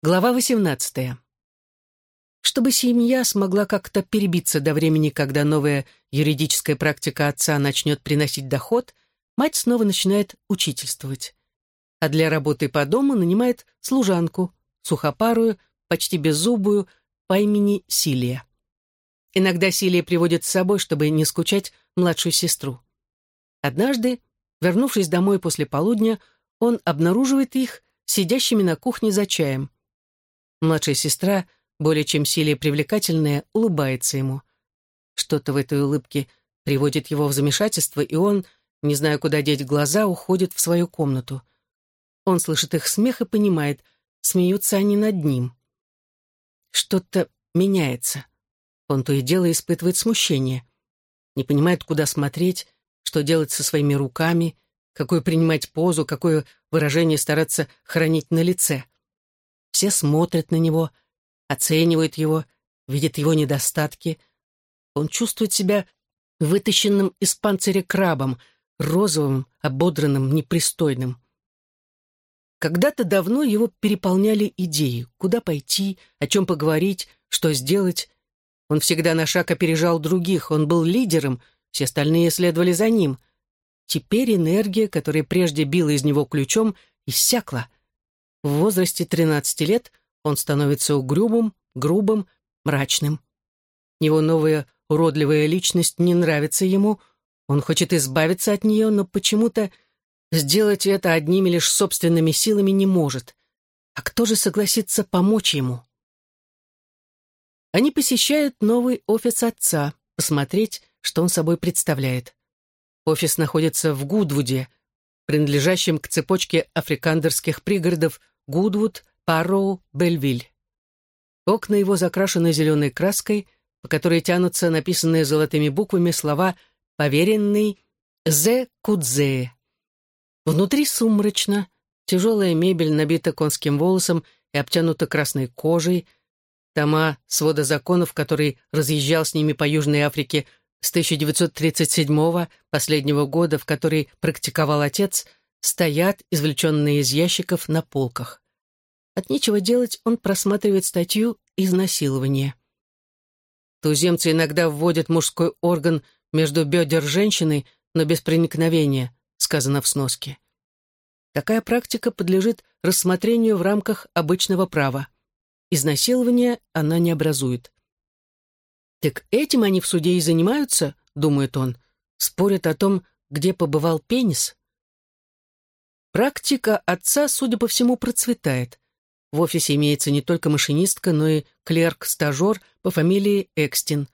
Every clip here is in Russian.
Глава 18. Чтобы семья смогла как-то перебиться до времени, когда новая юридическая практика отца начнет приносить доход, мать снова начинает учительствовать. А для работы по дому нанимает служанку, сухопарую, почти беззубую, по имени Силия. Иногда Силия приводит с собой, чтобы не скучать младшую сестру. Однажды, вернувшись домой после полудня, он обнаруживает их сидящими на кухне за чаем – Младшая сестра, более чем силе привлекательная, улыбается ему. Что-то в этой улыбке приводит его в замешательство, и он, не зная, куда деть глаза, уходит в свою комнату. Он слышит их смех и понимает, смеются они над ним. Что-то меняется. Он то и дело испытывает смущение. Не понимает, куда смотреть, что делать со своими руками, какую принимать позу, какое выражение стараться хранить на лице. Все смотрят на него, оценивают его, видят его недостатки. Он чувствует себя вытащенным из панциря крабом, розовым, ободранным, непристойным. Когда-то давно его переполняли идеи, куда пойти, о чем поговорить, что сделать. Он всегда на шаг опережал других, он был лидером, все остальные следовали за ним. Теперь энергия, которая прежде била из него ключом, иссякла. В возрасте 13 лет он становится угрюмым, грубым, мрачным. Его новая уродливая личность не нравится ему, он хочет избавиться от нее, но почему-то сделать это одними лишь собственными силами не может. А кто же согласится помочь ему? Они посещают новый офис отца, посмотреть, что он собой представляет. Офис находится в Гудвуде, принадлежащем к цепочке африкандерских пригородов Гудвуд, Парроу, Бельвиль. Окна его закрашены зеленой краской, по которой тянутся написанные золотыми буквами слова «Поверенный Зе Кудзе». Внутри сумрачно, тяжелая мебель набита конским волосом и обтянута красной кожей, тома свода законов, который разъезжал с ними по Южной Африке с 1937 последнего года, в который практиковал отец, стоят, извлеченные из ящиков, на полках. От нечего делать он просматривает статью «Изнасилование». Туземцы иногда вводят мужской орган между бедер женщины, но без проникновения, сказано в сноске. Такая практика подлежит рассмотрению в рамках обычного права. Изнасилование она не образует. «Так этим они в суде и занимаются?» — думает он. «Спорят о том, где побывал пенис?» Практика отца, судя по всему, процветает. В офисе имеется не только машинистка, но и клерк-стажер по фамилии Экстин.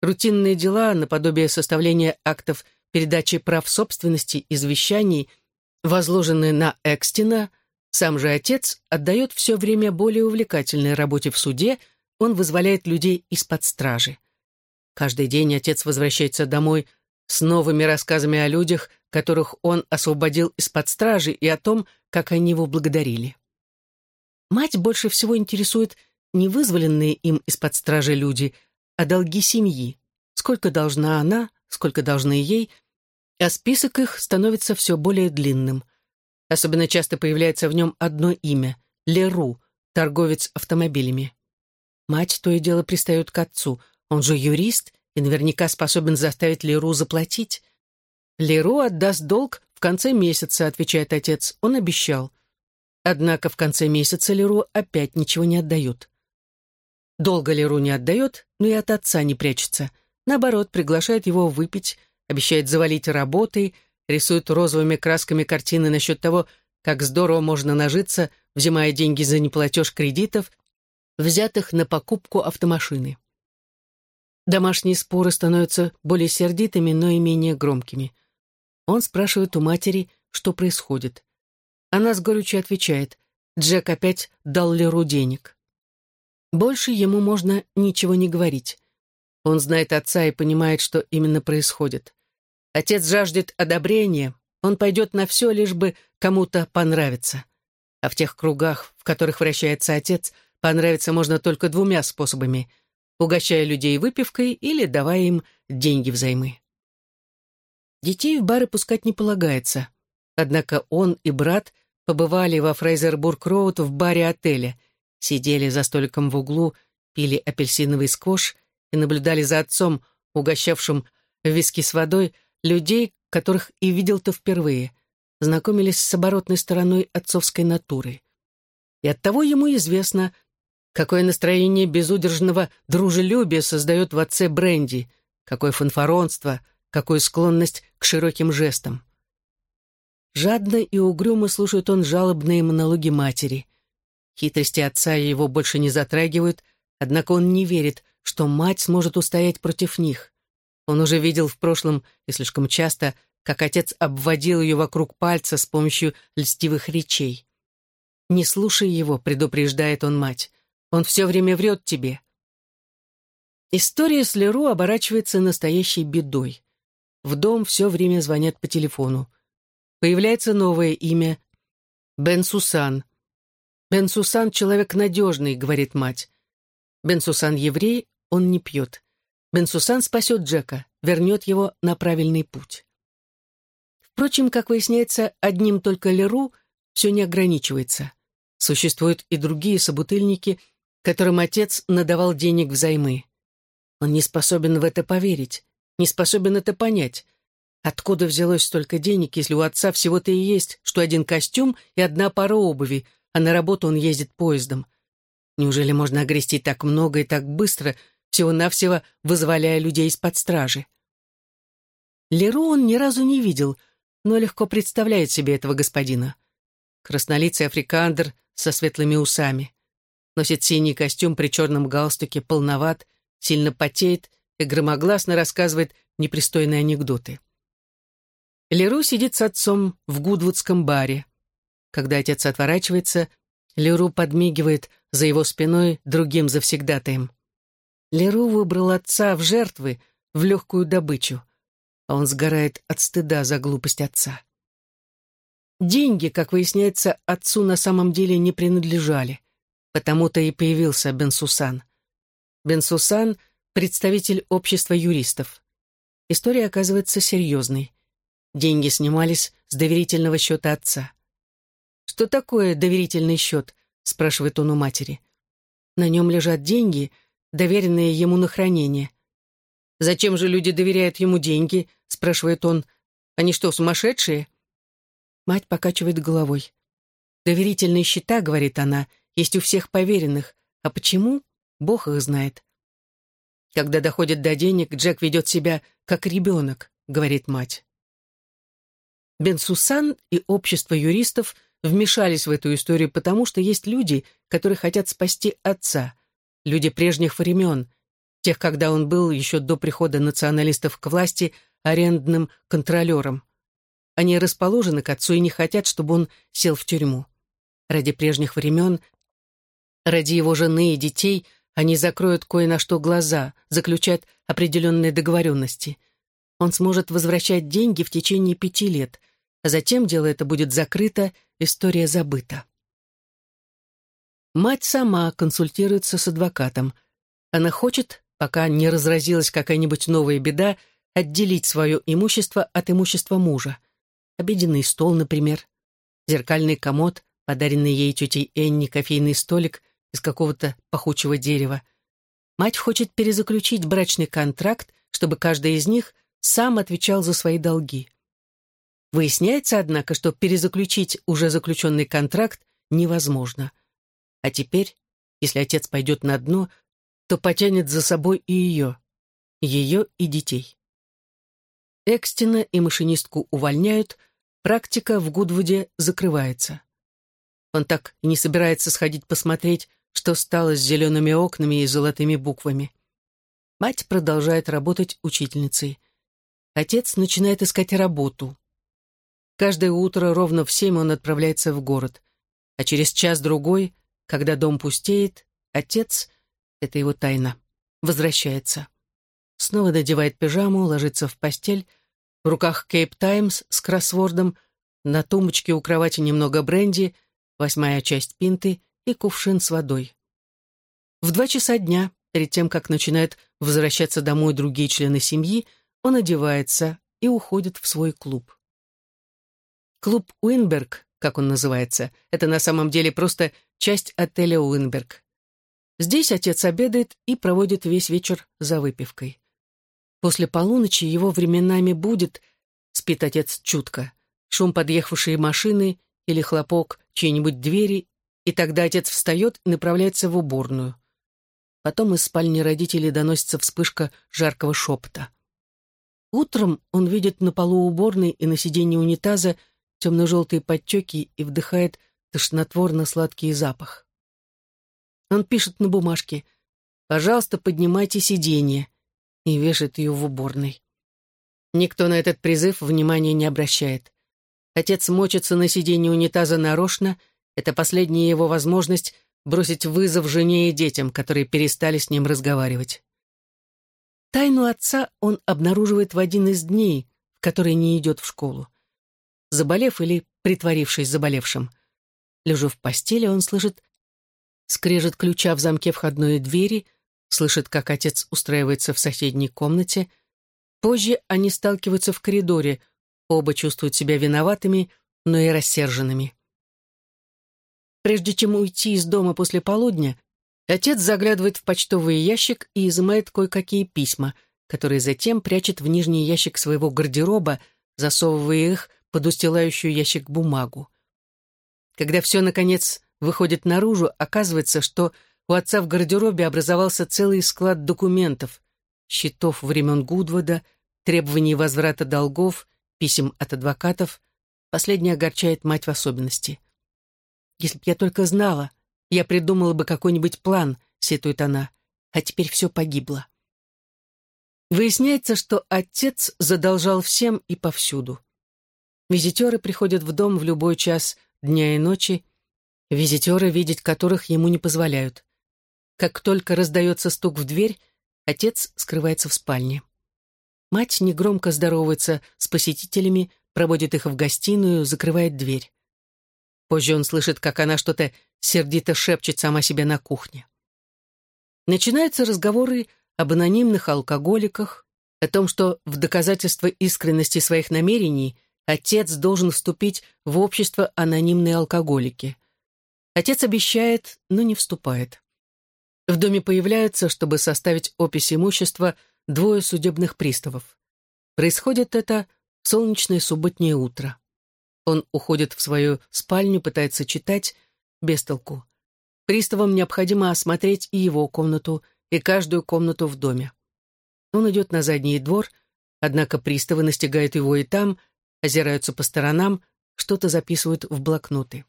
Рутинные дела, наподобие составления актов передачи прав собственности и завещаний, возложенные на Экстина, сам же отец отдает все время более увлекательной работе в суде, он вызволяет людей из-под стражи. Каждый день отец возвращается домой с новыми рассказами о людях, которых он освободил из-под стражи, и о том, как они его благодарили. Мать больше всего интересует не вызволенные им из-под стражи люди, а долги семьи. Сколько должна она, сколько должны ей, а список их становится все более длинным. Особенно часто появляется в нем одно имя — Леру, торговец автомобилями. Мать то и дело пристает к отцу. Он же юрист и наверняка способен заставить Леру заплатить. Леру отдаст долг в конце месяца, отвечает отец. Он обещал. Однако в конце месяца Леру опять ничего не отдают. Долго Леру не отдает, но и от отца не прячется. Наоборот, приглашает его выпить, обещает завалить работой, рисует розовыми красками картины насчет того, как здорово можно нажиться, взимая деньги за неплатеж кредитов, взятых на покупку автомашины. Домашние споры становятся более сердитыми, но и менее громкими. Он спрашивает у матери, что происходит. Она с горечью отвечает, Джек опять дал Леру денег. Больше ему можно ничего не говорить. Он знает отца и понимает, что именно происходит. Отец жаждет одобрения, он пойдет на все, лишь бы кому-то понравиться. А в тех кругах, в которых вращается отец, понравиться можно только двумя способами — угощая людей выпивкой или давая им деньги взаймы. Детей в бары пускать не полагается. Однако он и брат побывали во Фрейзербург-Роуд в баре отеля, сидели за столиком в углу, пили апельсиновый скош и наблюдали за отцом, угощавшим виски с водой, людей, которых и видел-то впервые, знакомились с оборотной стороной отцовской натуры. И оттого ему известно, какое настроение безудержного дружелюбия создает в отце Бренди, какое фанфаронство, какую склонность к широким жестам. Жадно и угрюмо слушает он жалобные монологи матери. Хитрости отца его больше не затрагивают, однако он не верит, что мать сможет устоять против них. Он уже видел в прошлом, и слишком часто, как отец обводил ее вокруг пальца с помощью льстивых речей. «Не слушай его», — предупреждает он мать. «Он все время врет тебе». История с Леру оборачивается настоящей бедой. В дом все время звонят по телефону. Появляется новое имя — Бен Сусан. Бен Сусан — человек надежный, говорит мать. Бен Сусан еврей, он не пьет. Бен Сусан спасет Джека, вернет его на правильный путь. Впрочем, как выясняется, одним только Леру все не ограничивается. Существуют и другие собутыльники, которым отец надавал денег взаймы. Он не способен в это поверить, не способен это понять, Откуда взялось столько денег, если у отца всего-то и есть, что один костюм и одна пара обуви, а на работу он ездит поездом? Неужели можно огрести так много и так быстро, всего-навсего вызволяя людей из-под стражи? Леру он ни разу не видел, но легко представляет себе этого господина. Краснолицый африкандр со светлыми усами. Носит синий костюм при черном галстуке, полноват, сильно потеет и громогласно рассказывает непристойные анекдоты. Леру сидит с отцом в Гудвудском баре. Когда отец отворачивается, Леру подмигивает за его спиной другим завсегдатаем. Леру выбрал отца в жертвы, в легкую добычу, а он сгорает от стыда за глупость отца. Деньги, как выясняется, отцу на самом деле не принадлежали, потому-то и появился Бенсусан. Бенсусан — представитель общества юристов. История оказывается серьезной. Деньги снимались с доверительного счета отца. «Что такое доверительный счет?» — спрашивает он у матери. «На нем лежат деньги, доверенные ему на хранение». «Зачем же люди доверяют ему деньги?» — спрашивает он. «Они что, сумасшедшие?» Мать покачивает головой. «Доверительные счета, — говорит она, — есть у всех поверенных. А почему? Бог их знает». «Когда доходит до денег, Джек ведет себя как ребенок», — говорит мать. Бенсусан и общество юристов вмешались в эту историю потому, что есть люди, которые хотят спасти отца, люди прежних времен, тех, когда он был еще до прихода националистов к власти арендным контролером. Они расположены к отцу и не хотят, чтобы он сел в тюрьму. Ради прежних времен, ради его жены и детей они закроют кое на что глаза, заключат определенные договоренности. Он сможет возвращать деньги в течение пяти лет, а затем дело это будет закрыто, история забыта. Мать сама консультируется с адвокатом. Она хочет, пока не разразилась какая-нибудь новая беда, отделить свое имущество от имущества мужа. Обеденный стол, например, зеркальный комод, подаренный ей тетей Энни кофейный столик из какого-то пахучего дерева. Мать хочет перезаключить брачный контракт, чтобы каждый из них сам отвечал за свои долги. Выясняется, однако, что перезаключить уже заключенный контракт невозможно. А теперь, если отец пойдет на дно, то потянет за собой и ее, ее и детей. Экстина и машинистку увольняют, практика в Гудвуде закрывается. Он так и не собирается сходить посмотреть, что стало с зелеными окнами и золотыми буквами. Мать продолжает работать учительницей. Отец начинает искать работу. Каждое утро ровно в семь он отправляется в город. А через час-другой, когда дом пустеет, отец, это его тайна, возвращается. Снова надевает пижаму, ложится в постель, в руках Кейп Таймс с кроссвордом, на тумбочке у кровати немного бренди, восьмая часть пинты и кувшин с водой. В два часа дня, перед тем, как начинают возвращаться домой другие члены семьи, он одевается и уходит в свой клуб. Клуб Уинберг, как он называется, это на самом деле просто часть отеля Уинберг. Здесь отец обедает и проводит весь вечер за выпивкой. После полуночи его временами будет, спит отец чутко, шум подъехавшей машины или хлопок чьей-нибудь двери, и тогда отец встает и направляется в уборную. Потом из спальни родителей доносится вспышка жаркого шепота. Утром он видит на полу уборной и на сиденье унитаза темно-желтые подтеки и вдыхает тошнотворно-сладкий запах. Он пишет на бумажке «Пожалуйста, поднимайте сиденье» и вешает ее в уборной. Никто на этот призыв внимания не обращает. Отец мочится на сиденье унитаза нарочно, это последняя его возможность бросить вызов жене и детям, которые перестали с ним разговаривать. Тайну отца он обнаруживает в один из дней, в который не идет в школу. Заболев или притворившись заболевшим. Лежа в постели, он слышит скрежет ключа в замке входной двери, слышит, как отец устраивается в соседней комнате. Позже они сталкиваются в коридоре, оба чувствуют себя виноватыми, но и рассерженными. Прежде чем уйти из дома после полудня, отец заглядывает в почтовый ящик и изымает кое-какие письма, которые затем прячет в нижний ящик своего гардероба, засовывая их под устилающую ящик бумагу. Когда все, наконец, выходит наружу, оказывается, что у отца в гардеробе образовался целый склад документов, счетов времен Гудвода, требований возврата долгов, писем от адвокатов. Последнее огорчает мать в особенности. Если б я только знала, я придумала бы какой-нибудь план, сетует она, а теперь все погибло. Выясняется, что отец задолжал всем и повсюду. Визитеры приходят в дом в любой час дня и ночи, визитеры, видеть которых ему не позволяют. Как только раздается стук в дверь, отец скрывается в спальне. Мать негромко здоровается с посетителями, проводит их в гостиную, закрывает дверь. Позже он слышит, как она что-то сердито шепчет сама себе на кухне. Начинаются разговоры об анонимных алкоголиках, о том, что в доказательство искренности своих намерений отец должен вступить в общество анонимной алкоголики. Отец обещает, но не вступает. В доме появляются, чтобы составить опись имущества, двое судебных приставов. Происходит это в солнечное субботнее утро. Он уходит в свою спальню, пытается читать, без толку. Приставам необходимо осмотреть и его комнату, и каждую комнату в доме. Он идет на задний двор, однако приставы настигают его и там, озираются по сторонам, что-то записывают в блокноты.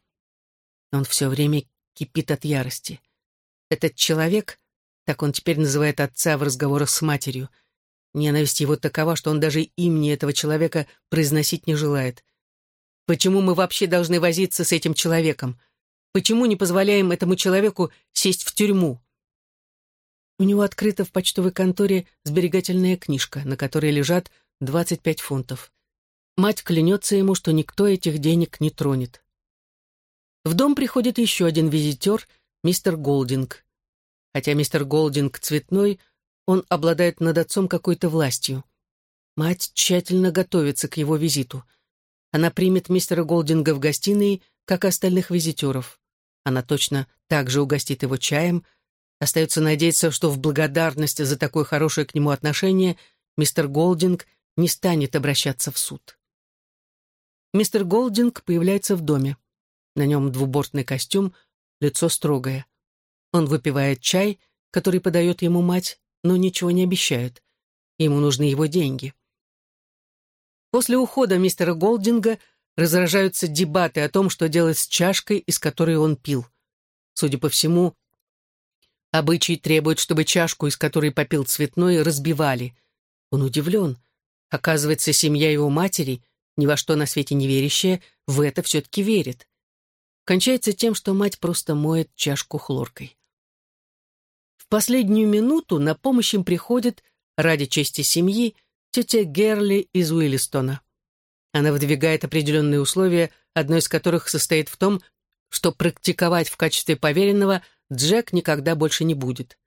Он все время кипит от ярости. Этот человек, так он теперь называет отца в разговорах с матерью, ненависть его такова, что он даже имени этого человека произносить не желает — Почему мы вообще должны возиться с этим человеком? Почему не позволяем этому человеку сесть в тюрьму? У него открыта в почтовой конторе сберегательная книжка, на которой лежат 25 фунтов. Мать клянется ему, что никто этих денег не тронет. В дом приходит еще один визитер, мистер Голдинг. Хотя мистер Голдинг цветной, он обладает над отцом какой-то властью. Мать тщательно готовится к его визиту — она примет мистера Голдинга в гостиной, как и остальных визитеров. Она точно так же угостит его чаем. Остается надеяться, что в благодарность за такое хорошее к нему отношение мистер Голдинг не станет обращаться в суд. Мистер Голдинг появляется в доме. На нем двубортный костюм, лицо строгое. Он выпивает чай, который подает ему мать, но ничего не обещает. Ему нужны его деньги. После ухода мистера Голдинга разражаются дебаты о том, что делать с чашкой, из которой он пил. Судя по всему, обычай требует, чтобы чашку, из которой попил цветной, разбивали. Он удивлен. Оказывается, семья его матери, ни во что на свете не верящая, в это все-таки верит. Кончается тем, что мать просто моет чашку хлоркой. В последнюю минуту на помощь им приходит, ради чести семьи, тетя Герли из Уиллистона. Она выдвигает определенные условия, одно из которых состоит в том, что практиковать в качестве поверенного Джек никогда больше не будет.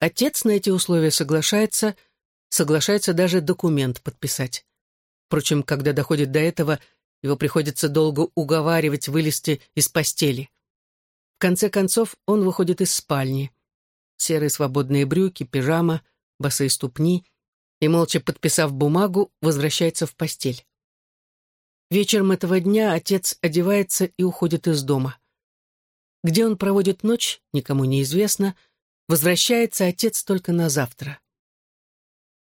Отец на эти условия соглашается, соглашается даже документ подписать. Впрочем, когда доходит до этого, его приходится долго уговаривать вылезти из постели. В конце концов он выходит из спальни. Серые свободные брюки, пижама, босые ступни и, молча подписав бумагу, возвращается в постель. Вечером этого дня отец одевается и уходит из дома. Где он проводит ночь, никому не известно. Возвращается отец только на завтра.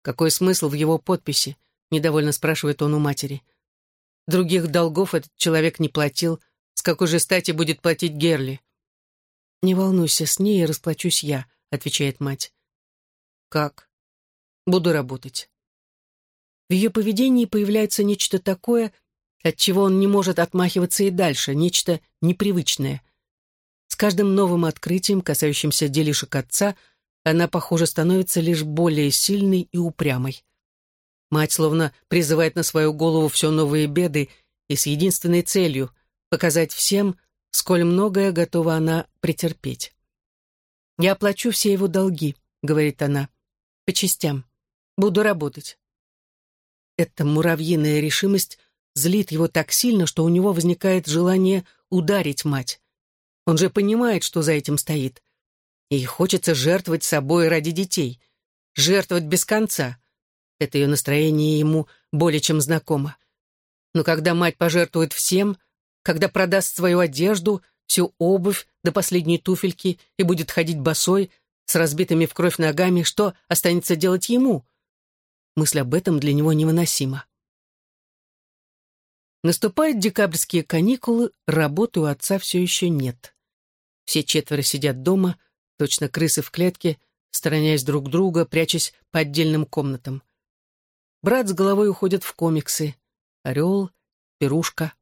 «Какой смысл в его подписи?» — недовольно спрашивает он у матери. «Других долгов этот человек не платил. С какой же стати будет платить Герли?» «Не волнуйся, с ней расплачусь я», — отвечает мать. «Как?» «Буду работать». В ее поведении появляется нечто такое, от чего он не может отмахиваться и дальше, нечто непривычное. С каждым новым открытием, касающимся делишек отца, она, похоже, становится лишь более сильной и упрямой. Мать словно призывает на свою голову все новые беды и с единственной целью — показать всем, сколь многое готова она претерпеть. «Я оплачу все его долги», — говорит она, — «по частям. Буду работать». Эта муравьиная решимость злит его так сильно, что у него возникает желание ударить мать. Он же понимает, что за этим стоит. И хочется жертвовать собой ради детей. Жертвовать без конца. Это ее настроение ему более чем знакомо. Но когда мать пожертвует всем, когда продаст свою одежду, всю обувь до последней туфельки и будет ходить босой, с разбитыми в кровь ногами, что останется делать ему? Мысль об этом для него невыносима. Наступают декабрьские каникулы, работы у отца все еще нет. Все четверо сидят дома, точно крысы в клетке, стороняясь друг друга, прячась по отдельным комнатам. Брат с головой уходит в комиксы. Орел, Пирушка.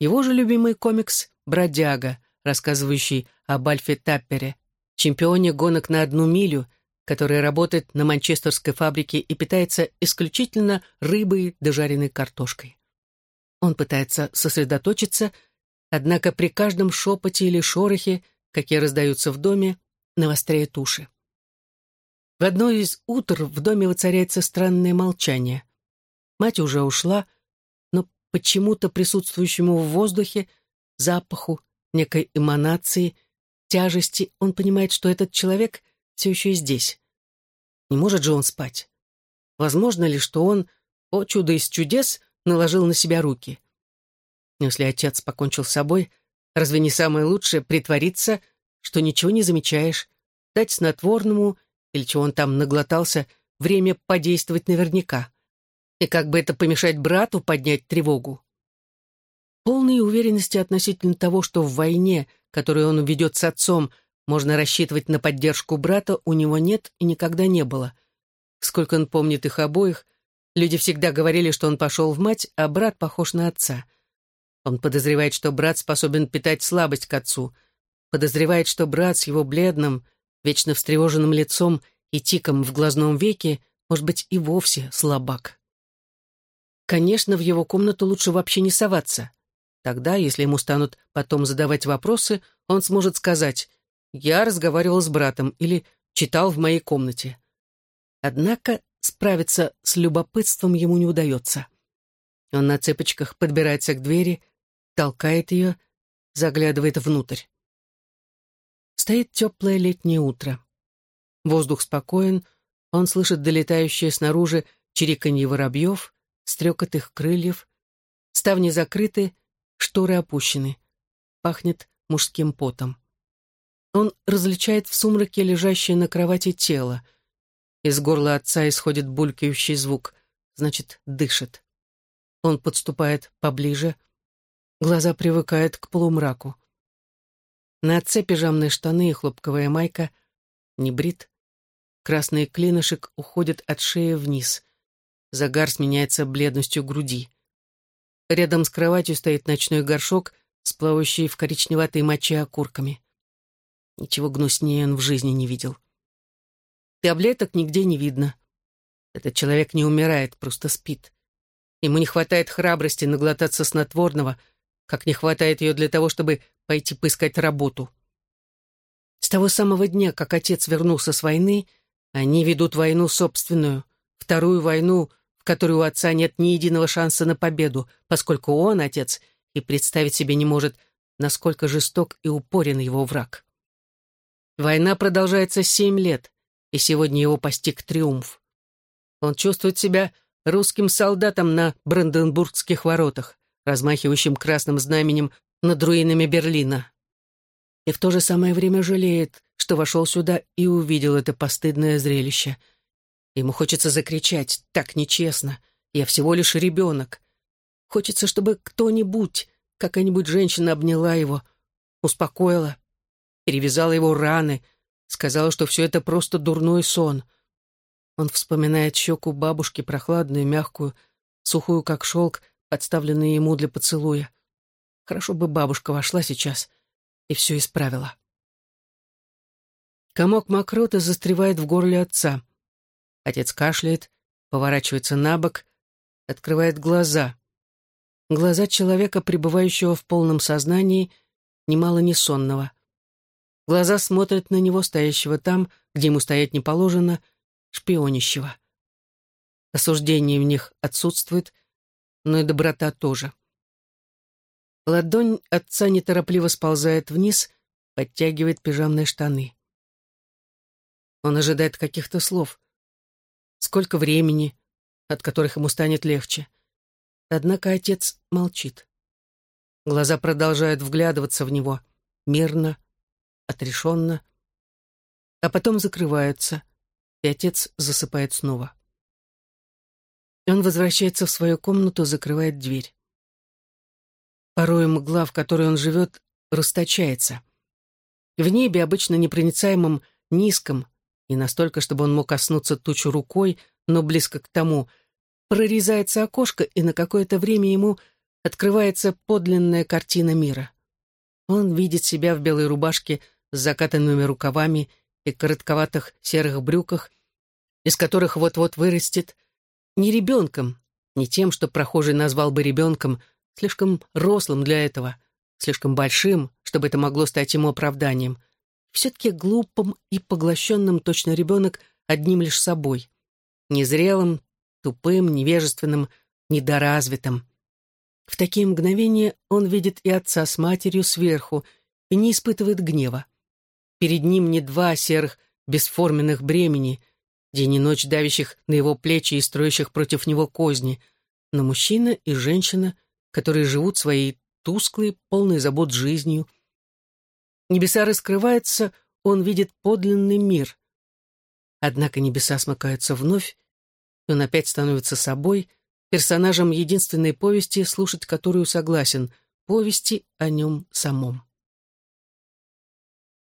Его же любимый комикс «Бродяга», рассказывающий об Альфе Таппере, чемпионе гонок на одну милю, который работает на манчестерской фабрике и питается исключительно рыбой да жареной картошкой. Он пытается сосредоточиться, однако при каждом шепоте или шорохе, какие раздаются в доме, навостряет уши. В одно из утр в доме воцаряется странное молчание. Мать уже ушла, но почему-то присутствующему в воздухе, запаху, некой эманации, тяжести, он понимает, что этот человек все еще здесь. Не может же он спать. Возможно ли, что он, о чудо из чудес, наложил на себя руки. Если отец покончил с собой, разве не самое лучшее притвориться, что ничего не замечаешь, дать снотворному или чего он там наглотался, время подействовать наверняка? И как бы это помешать брату поднять тревогу? Полной уверенности относительно того, что в войне, которую он ведет с отцом, можно рассчитывать на поддержку брата, у него нет и никогда не было. Сколько он помнит их обоих, Люди всегда говорили, что он пошел в мать, а брат похож на отца. Он подозревает, что брат способен питать слабость к отцу. Подозревает, что брат с его бледным, вечно встревоженным лицом и тиком в глазном веке, может быть, и вовсе слабак. Конечно, в его комнату лучше вообще не соваться. Тогда, если ему станут потом задавать вопросы, он сможет сказать «Я разговаривал с братом» или «Читал в моей комнате». Однако справиться с любопытством ему не удается. Он на цепочках подбирается к двери, толкает ее, заглядывает внутрь. Стоит теплое летнее утро. Воздух спокоен, он слышит долетающее снаружи чириканье воробьев, стрекот их крыльев, ставни закрыты, шторы опущены. Пахнет мужским потом. Он различает в сумраке лежащее на кровати тело — из горла отца исходит булькающий звук, значит, дышит. Он подступает поближе, глаза привыкают к полумраку. На отце пижамные штаны и хлопковая майка, не брит. Красный клинышек уходит от шеи вниз. Загар сменяется бледностью груди. Рядом с кроватью стоит ночной горшок с плавающей в коричневатой моче окурками. Ничего гнуснее он в жизни не видел. Таблеток нигде не видно. Этот человек не умирает, просто спит. Ему не хватает храбрости наглотаться снотворного, как не хватает ее для того, чтобы пойти поискать работу. С того самого дня, как отец вернулся с войны, они ведут войну собственную, вторую войну, в которой у отца нет ни единого шанса на победу, поскольку он, отец, и представить себе не может, насколько жесток и упорен его враг. Война продолжается семь лет, и сегодня его постиг триумф. Он чувствует себя русским солдатом на Бранденбургских воротах, размахивающим красным знаменем над руинами Берлина. И в то же самое время жалеет, что вошел сюда и увидел это постыдное зрелище. Ему хочется закричать «Так нечестно! Я всего лишь ребенок!» Хочется, чтобы кто-нибудь, какая-нибудь женщина обняла его, успокоила, перевязала его раны, сказала, что все это просто дурной сон. Он вспоминает щеку бабушки, прохладную, мягкую, сухую, как шелк, подставленную ему для поцелуя. Хорошо бы бабушка вошла сейчас и все исправила. Комок мокроты застревает в горле отца. Отец кашляет, поворачивается на бок, открывает глаза. Глаза человека, пребывающего в полном сознании, немало не сонного. Глаза смотрят на него, стоящего там, где ему стоять не положено, шпионящего. Осуждение в них отсутствует, но и доброта тоже. Ладонь отца неторопливо сползает вниз, подтягивает пижамные штаны. Он ожидает каких-то слов. Сколько времени, от которых ему станет легче. Однако отец молчит. Глаза продолжают вглядываться в него, мирно, отрешенно, а потом закрываются, и отец засыпает снова. Он возвращается в свою комнату, закрывает дверь. Порой мгла, в которой он живет, расточается. В небе, обычно непроницаемом, низком, не настолько, чтобы он мог коснуться тучу рукой, но близко к тому, прорезается окошко, и на какое-то время ему открывается подлинная картина мира. Он видит себя в белой рубашке с закатанными рукавами и коротковатых серых брюках, из которых вот-вот вырастет, не ребенком, не тем, что прохожий назвал бы ребенком, слишком рослым для этого, слишком большим, чтобы это могло стать ему оправданием, все-таки глупым и поглощенным точно ребенок одним лишь собой, незрелым, тупым, невежественным, недоразвитым. В такие мгновения он видит и отца с матерью сверху и не испытывает гнева. Перед ним не два серых бесформенных бремени, день и ночь давящих на его плечи и строящих против него козни, но мужчина и женщина, которые живут своей тусклой, полной забот жизнью. Небеса раскрываются, он видит подлинный мир. Однако небеса смыкаются вновь, и он опять становится собой, персонажем единственной повести, слушать которую согласен, повести о нем самом.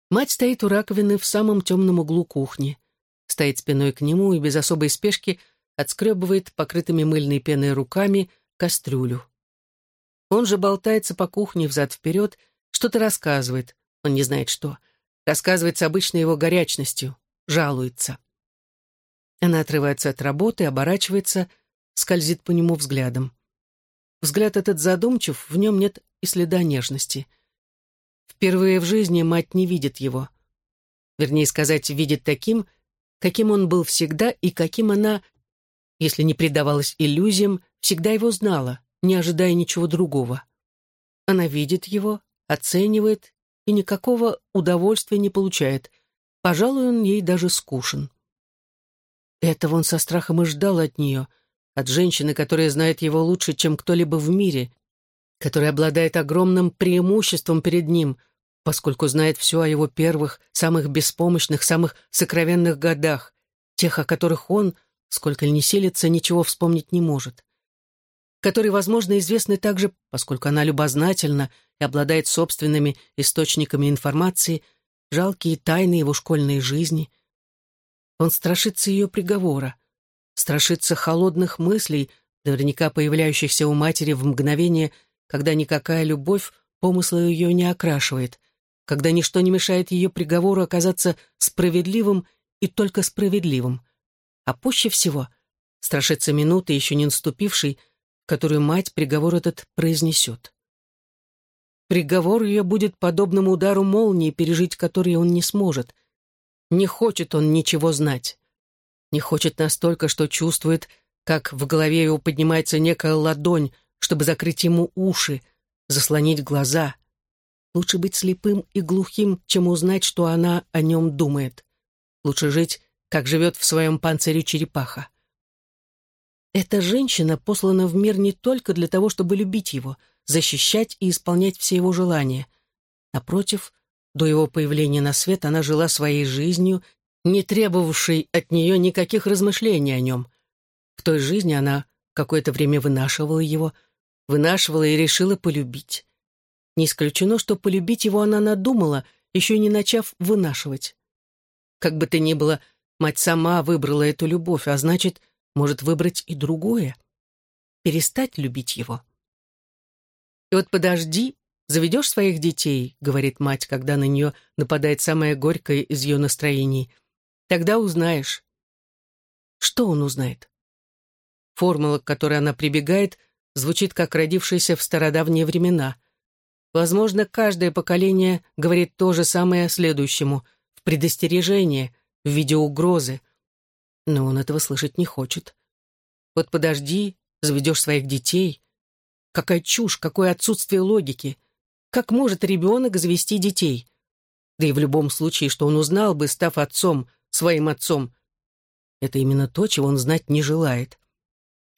Мать стоит у раковины в самом темном углу кухни, стоит спиной к нему и без особой спешки отскребывает покрытыми мыльной пеной руками кастрюлю. Он же болтается по кухне взад-вперед, что-то рассказывает, он не знает что. Рассказывает с обычной его горячностью, жалуется. Она отрывается от работы, оборачивается, скользит по нему взглядом. Взгляд этот задумчив, в нем нет и следа нежности. Впервые в жизни мать не видит его. Вернее сказать, видит таким, каким он был всегда и каким она, если не предавалась иллюзиям, всегда его знала не ожидая ничего другого. Она видит его, оценивает и никакого удовольствия не получает. Пожалуй, он ей даже скушен. Этого он со страхом и ждал от нее, от женщины, которая знает его лучше, чем кто-либо в мире, которая обладает огромным преимуществом перед ним, поскольку знает все о его первых, самых беспомощных, самых сокровенных годах, тех, о которых он, сколько ни селится, ничего вспомнить не может которой, возможно, известны также, поскольку она любознательна и обладает собственными источниками информации, жалкие тайны его школьной жизни. Он страшится ее приговора, страшится холодных мыслей, наверняка появляющихся у матери в мгновение, когда никакая любовь помысла ее не окрашивает, когда ничто не мешает ее приговору оказаться справедливым и только справедливым. А пуще всего страшится минуты, еще не наступившей, которую мать приговор этот произнесет. Приговор ее будет подобному удару молнии, пережить который он не сможет. Не хочет он ничего знать. Не хочет настолько, что чувствует, как в голове его поднимается некая ладонь, чтобы закрыть ему уши, заслонить глаза. Лучше быть слепым и глухим, чем узнать, что она о нем думает. Лучше жить, как живет в своем панцире черепаха. Эта женщина послана в мир не только для того, чтобы любить его, защищать и исполнять все его желания. Напротив, до его появления на свет она жила своей жизнью, не требовавшей от нее никаких размышлений о нем. В той жизни она какое-то время вынашивала его, вынашивала и решила полюбить. Не исключено, что полюбить его она надумала, еще не начав вынашивать. Как бы то ни было, мать сама выбрала эту любовь, а значит, может выбрать и другое. Перестать любить его. И вот подожди, заведешь своих детей, говорит мать, когда на нее нападает самое горькое из ее настроений. Тогда узнаешь. Что он узнает? Формула, к которой она прибегает, звучит как родившаяся в стародавние времена. Возможно, каждое поколение говорит то же самое следующему, в предостережение, в виде угрозы. Но он этого слышать не хочет. Вот подожди, заведешь своих детей. Какая чушь, какое отсутствие логики. Как может ребенок завести детей? Да и в любом случае, что он узнал бы, став отцом, своим отцом. Это именно то, чего он знать не желает.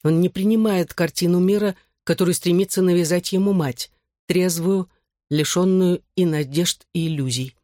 Он не принимает картину мира, которую стремится навязать ему мать, трезвую, лишенную и надежд, и иллюзий.